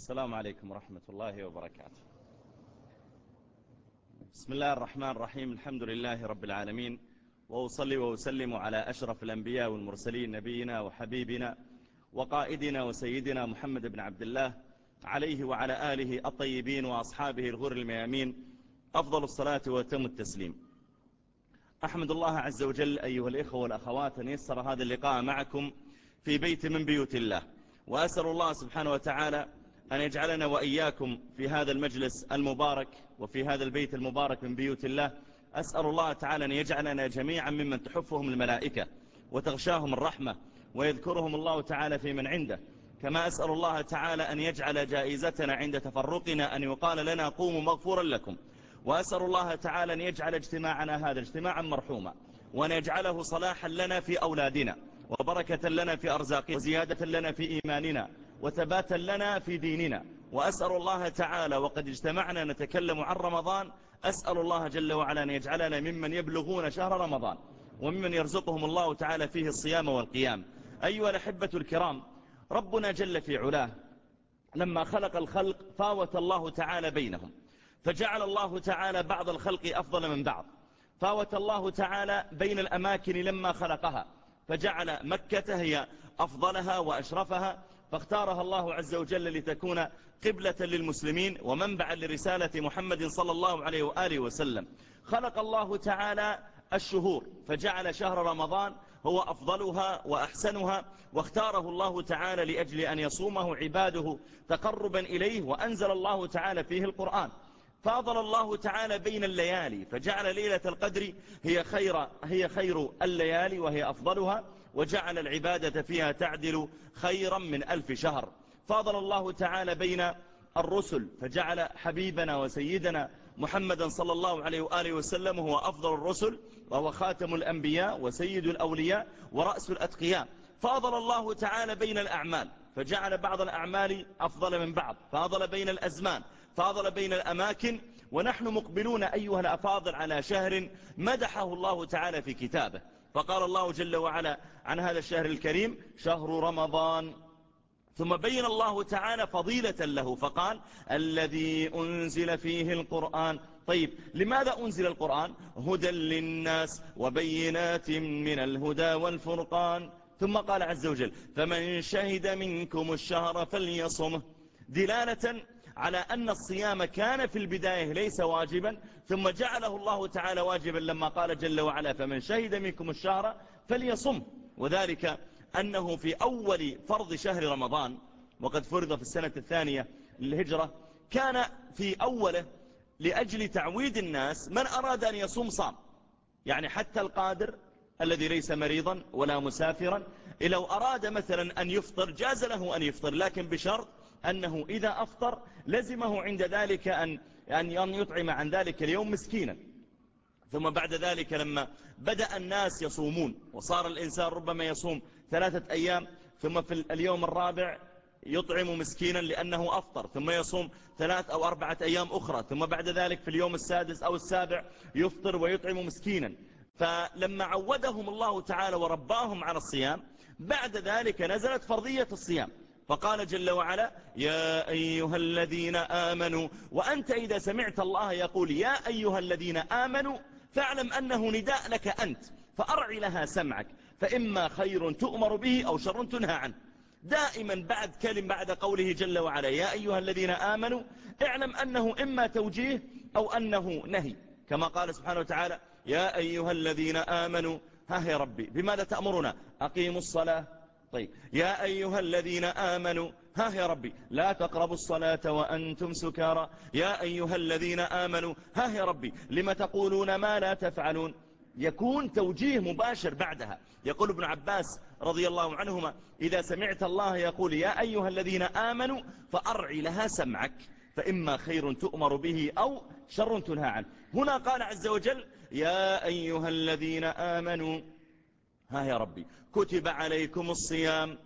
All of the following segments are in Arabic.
السلام عليكم ورحمة الله وبركاته. بسم الله الرحمن الرحيم. الحمد لله رب العالمين. وأصلي وأسلم على أشرف الأنبياء والمرسلين نبينا وحبيبنا وقائدنا وسيدنا محمد بن عبد الله عليه وعلى آله الطيبين وأصحابه الغر الميامين. أفضل الصلاة وتم التسليم. أحمد الله عز وجل أيها الإخوة والأخوات أن يسر هذا اللقاء معكم في بيت من بيوت الله. وأسأل الله سبحانه وتعالى أن يجعلنا وإياكم في هذا المجلس المبارك وفي هذا البيت المبارك من بيوت الله. أسأل الله تعالى أن يجعلنا جميعا ممن تحفهم الملائكة وتغشاهم الرحمة ويذكرهم الله تعالى في من عنده. كما أسأل الله تعالى أن يجعل جائزتنا عند تفرقنا أن يقال لنا قوموا مغفورا لكم. وأسأل الله تعالى أن يجعل اجتماعنا هذا اجتماعا مرحوما وأن يجعله صلاحا لنا في أولادنا وبركة لنا في أرزاقنا وزيادة لنا في إيماننا وثباتا لنا في ديننا. وأسأل الله تعالى وقد اجتمعنا نتكلم عن رمضان أسأل الله جل وعلا أن يجعلنا ممن يبلغون شهر رمضان وممن يرزقهم الله تعالى فيه الصيام والقيام. أيها الأحبة الكرام ربنا جل في علاه لما خلق الخلق فاوت الله تعالى بينهم فجعل الله تعالى بعض الخلق أفضل من بعض. فاوت الله تعالى بين الأماكن لما خلقها فجعل مكة هي أفضلها وأشرفها فاختارها الله عز وجل لتكون قبلة للمسلمين ومنبعا لرسالة محمد صلى الله عليه وآله وسلم. خلق الله تعالى الشهور فجعل شهر رمضان هو أفضلها وأحسنها واختاره الله تعالى لأجل أن يصومه عباده تقربا إليه وأنزل الله تعالى فيه القرآن. فاضل الله تعالى بين الليالي فجعل ليلة القدر هي خير, هي خير الليالي وهي أفضلها. وجعل العبادة فيها تعدل خيرا من ألف شهر. فاضل الله تعالى بين الرسل فجعل حبيبنا وسيدنا محمدا صلى الله عليه وآله وسلم هو أفضل الرسل وهو خاتم الأنبياء وسيد الأولياء ورأس الأتقياء. فاضل الله تعالى بين الأعمال فجعل بعض الأعمال أفضل من بعض. فاضل بين الأزمان فاضل بين الأماكن ونحن مقبلون أيها الأفاضل على شهر مدحه الله تعالى في كتابه. فقال الله جل وعلا عن هذا الشهر الكريم شهر رمضان. ثم بين الله تعالى فضيلة له فقال الذي أنزل فيه القرآن. طيب لماذا أنزل القرآن؟ هدى للناس وبينات من الهدى والفرقان. ثم قال عز وجل فمن شهد منكم الشهر فليصمه. دلالة على أن الصيام كان في البداية ليس واجبا ثم جعله الله تعالى واجبا لما قال جل وعلا فمن شهد منكم الشهر فليصم وذلك أنه في أول فرض شهر رمضان وقد فرض في السنة الثانية للهجرة كان في أوله لأجل تعويد الناس من أراد أن يصوم صام. يعني حتى القادر الذي ليس مريضا ولا مسافرا لو أراد مثلا أن يفطر جاز له أن يفطر لكن بشرط أنه إذا أفطر لزمه عند ذلك أن أن يطعم عن ذلك اليوم مسكينا. ثم بعد ذلك لما بدأ الناس يصومون وصار الإنسان ربما يصوم ثلاثة أيام ثم في اليوم الرابع يطعم مسكينا لأنه أفطر ثم يصوم ثلاث أو أربعة أيام أخرى ثم بعد ذلك في اليوم السادس أو السابع يفطر ويطعم مسكينا. فلما عودهم الله تعالى ورباهم على الصيام بعد ذلك نزلت فرضية الصيام. فقال جل وعلا يا أيها الذين آمنوا وأنت إذا سمعت الله يقول يا أيها الذين آمنوا فاعلم أنه نداء لك أنت فأرع لها سمعك فإما خير تؤمر به أو شر تنهى عنه. دائما بعد كلم بعد قوله جل وعلا يا أيها الذين آمنوا اعلم أنه إما توجيه أو أنه نهي. كما قال سبحانه وتعالى يا أيها الذين آمنوا ها يا ربي بماذا تأمرنا؟ أقيموا الصلاة طيب. يا أيها الذين آمنوا ها يا ربي لا تقربوا الصلاة وأنتم سكارى. يا أيها الذين آمنوا ها يا ربي لم تقولون ما لا تفعلون؟ يكون توجيه مباشر بعدها. يقول ابن عباس رضي الله عنهما إذا سمعت الله يقول يا أيها الذين آمنوا فأرعي لها سمعك فإما خير تؤمر به أو شر تنهى عنه. هنا قال عز وجل يا أيها الذين آمنوا ها يا ربي. كتب عليكم الصيام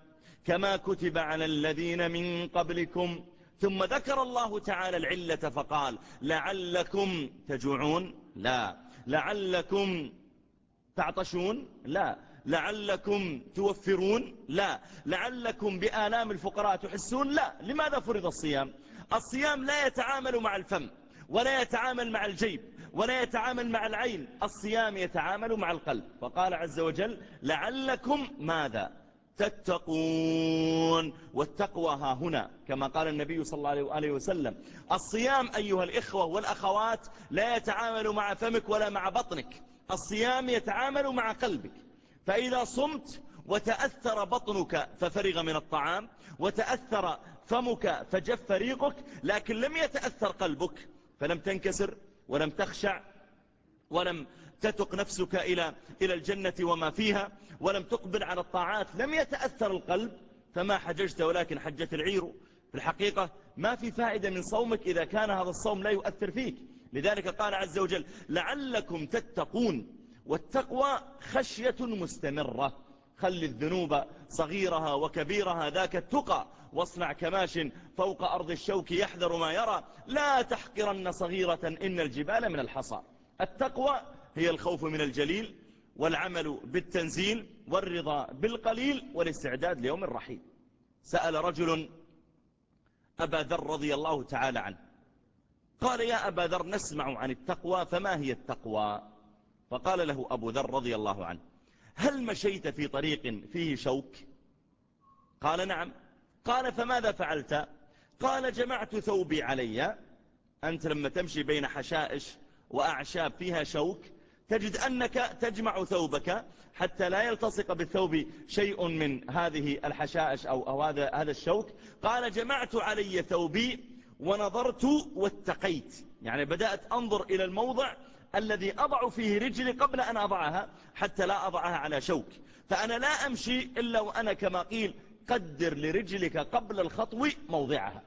كما كتب على الذين من قبلكم. ثم ذكر الله تعالى العلة فقال لعلكم تجوعون؟ لا. لعلكم تعطشون؟ لا. لعلكم توفرون؟ لا. لعلكم بآلام الفقراء تحسون؟ لا. لماذا فرض الصيام؟ الصيام لا يتعامل مع الفم ولا يتعامل مع الجيب. ولا يتعامل مع العين الصيام يتعامل مع القلب. فقال عز وجل لعلكم ماذا تتقون؟ والتقوى ها هنا كما قال النبي صلى الله عليه وسلم الصيام أيها الإخوة والأخوات لا يتعامل مع فمك ولا مع بطنك. الصيام يتعامل مع قلبك. فإذا صمت وتأثر بطنك ففرغ من الطعام وتأثر فمك فجف ريقك لكن لم يتأثر قلبك فلم تنكسر ولم تخشع ولم تتق نفسك إلى, إلى الجنة وما فيها ولم تقبل على الطاعات لم يتأثر القلب فما حججت ولكن حجت العير. في الحقيقة ما في فائدة من صومك إذا كان هذا الصوم لا يؤثر فيك. لذلك قال عز وجل لعلكم تتقون والتقوى خشية مستمرة. خل الذنوب صغيرها وكبيرها ذاك التقى. واصنع كماش فوق أرض الشوك يحذر ما يرى. لا تحقرن صغيرة إن الجبال من الحصى. التقوى هي الخوف من الجليل والعمل بالتنزيل والرضا بالقليل والاستعداد ليوم الرحيل. سأل رجل أبا ذر رضي الله تعالى عنه قال يا أبا ذر نسمع عن التقوى فما هي التقوى؟ فقال له أبو ذر رضي الله عنه هل مشيت في طريق فيه شوك؟ قال نعم. قال فماذا فعلت? قال جمعت ثوبي علي. أنت لما تمشي بين حشائش وأعشاب فيها شوك تجد أنك تجمع ثوبك حتى لا يلتصق بالثوب شيء من هذه الحشائش أو, أو هذا, هذا الشوك. قال جمعت علي ثوبي ونظرت واتقيت. يعني بدأت أنظر إلى الموضع الذي أضع فيه رجلي قبل أن أضعها حتى لا أضعها على شوك. فأنا لا أمشي إلا وأنا كما قيل قدر لرجلك قبل الخطو موضعها.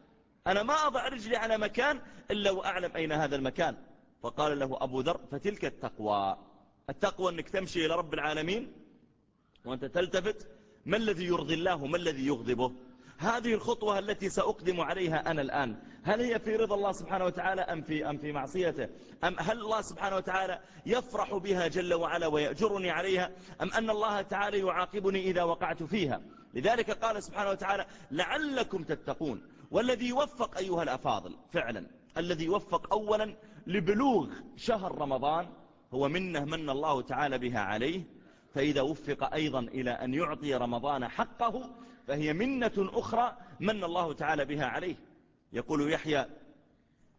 أنا ما أضع رجلي على مكان إلا وأعلم أين هذا المكان. فقال له أبو ذر فتلك التقوى. التقوى أنك تمشي إلى رب العالمين وأنت تلتفت. ما الذي يرضي الله؟ ما الذي يغضبه؟ هذه الخطوة التي سأقدم عليها أنا الآن. هل هي في رضا الله سبحانه وتعالى أم في, أم في معصيته؟ أم هل الله سبحانه وتعالى يفرح بها جل وعلا ويأجرني عليها؟ أم أن الله تعالى يعاقبني إذا وقعت فيها؟ لذلك قال سبحانه وتعالى لعلكم تتقون. والذي يوفق أيها الأفاضل فعلا الذي يوفق أولا لبلوغ شهر رمضان هو منه من الله تعالى بها عليه فإذا وفق أيضا إلى أن يعطي رمضان حقه فهي منة أخرى من الله تعالى بها عليه. يقول يحيى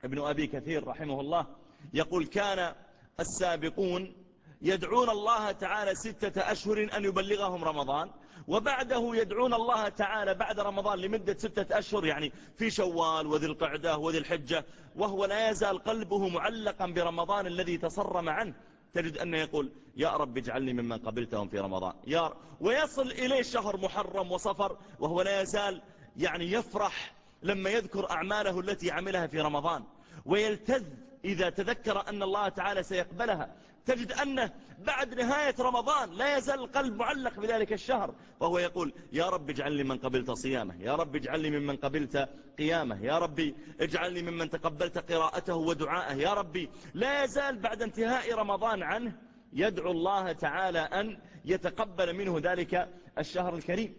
ابن أبي كثير رحمه الله يقول كان السابقون يدعون الله تعالى ستة أشهر أن يبلغهم رمضان وبعده يدعون الله تعالى بعد رمضان لمدة ستة أشهر يعني في شوال وذي القعدة وذي الحجة وهو لا يزال قلبه معلقا برمضان الذي تصرم عنه. تجد أنه يقول يا رب اجعلني ممن قبلتهم في رمضان. يا ويصل إليه شهر محرم وصفر وهو لا يزال يعني يفرح لما يذكر أعماله التي عملها في رمضان. ويلتذ إذا تذكر أن الله تعالى سيقبلها تجد أنه بعد نهاية رمضان لا يزال القلب معلق بذلك الشهر. وهو يقول يا رب اجعلني من قبلت صيامه يا رب اجعلني ممن قبلت قيامه يا ربي اجعلني ممن تقبلت قراءته ودعاءه يا ربي. لا يزال بعد انتهاء رمضان عنه يدعو الله تعالى أن يتقبل منه ذلك الشهر الكريم.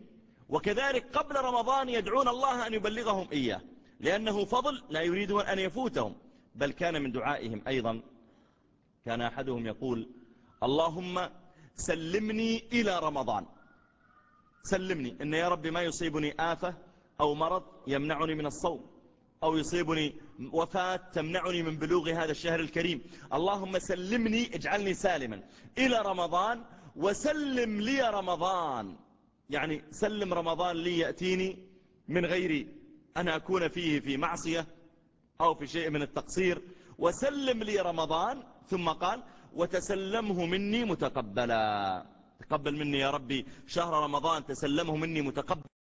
وكذلك قبل رمضان يدعون الله أن يبلغهم إياه لأنه فضل لا يريدون أن يفوتهم. بل كان من دعائهم أيضا. كان أحدهم يقول اللهم سلمني إلى رمضان. سلمني إن يا رب ما يصيبني آفة أو مرض يمنعني من الصوم أو يصيبني وفاة تمنعني من بلوغ هذا الشهر الكريم. اللهم سلمني اجعلني سالما إلى رمضان وسلم لي رمضان. يعني سلم رمضان لي يأتيني من غير أن أكون فيه في معصية أو في شيء من التقصير وسلم لي رمضان ثم قال وتسلمه مني متقبلا. تقبل مني يا ربي شهر رمضان تسلمه مني متقبلا.